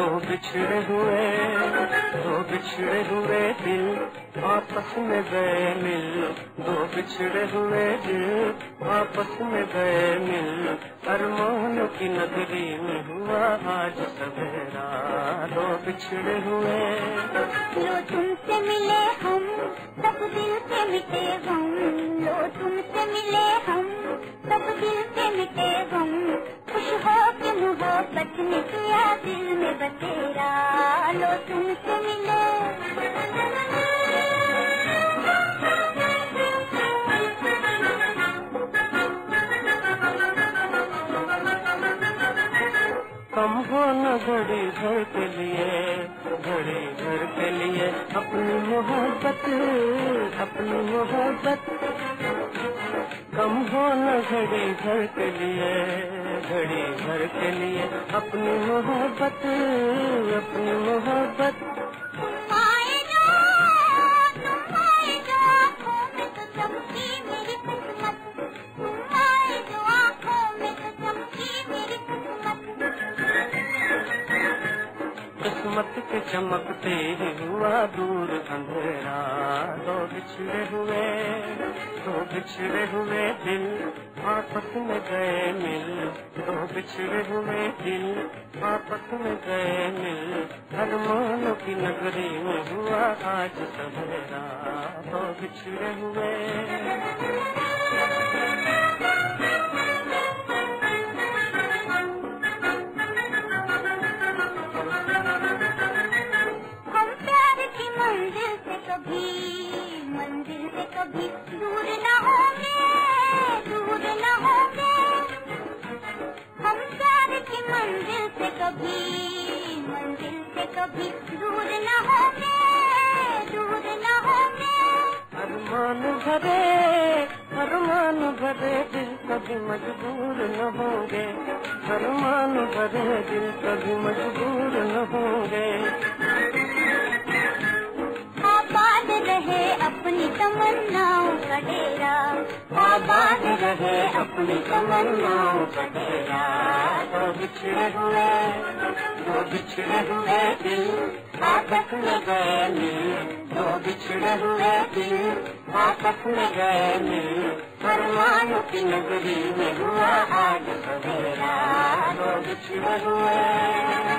बिछड़े हुए, दो बिछड़े हुए दिल आपस में गए मिल दो बिछड़े हुए दिल आपस में गए मिल अरमान की नगरी में हुआ आज सवेरा। दो बिछड़े हुए। लो तुमसे मिले हम, सब दिल से मिटे गम। लो तुमसे मिले हम, सब दिल से मिटे गम। खुश हो के मोहब्बत किया दिल में बतेरा, लो तुमसे मिले। कम हो न घड़ी भर के लिए, घड़ी भर के लिए अपनी मोहब्बत अपनी मोहब्बत। कम हो न घड़ी भर के लिए, घड़ी भर के लिए। अपनी मोहब्बत अपनी मोहब्बत। किस्मत के चमकते हुआ दूर अंधेरा। दो बिछड़े हुए, दो बिछड़े हुए दिल आपस में गए मिल। दो बिछड़े हुए दिल आपस में गए मिल। अरमानों की नगरी में हुआ आज सवेरा। दो बिछड़े हुए। कभी मंजिल से कभी दूर न होंगे, दूर न होंगे। हम प्यार की मंजिल से कभी, मंजिल से कभी दूर न होंगे, दूर न होंगे। अरमान भरे अरमान भरे दिल कभी मजबूर न होंगे। अरमान भरे दिल कभी मजबूर न होंगे। तमन्नाओं का डेरा। आबाद रहे अपनी तमन्नाओं का डेरा। दो बिछड़े हुए दो बिछड़े हुए दिल। आपस में गए मिल दो बिछड़े हुए दिल। आपस में गए मिल अरमान की नगरी में हुआ आज सवेरा दो बिछड़े हुए।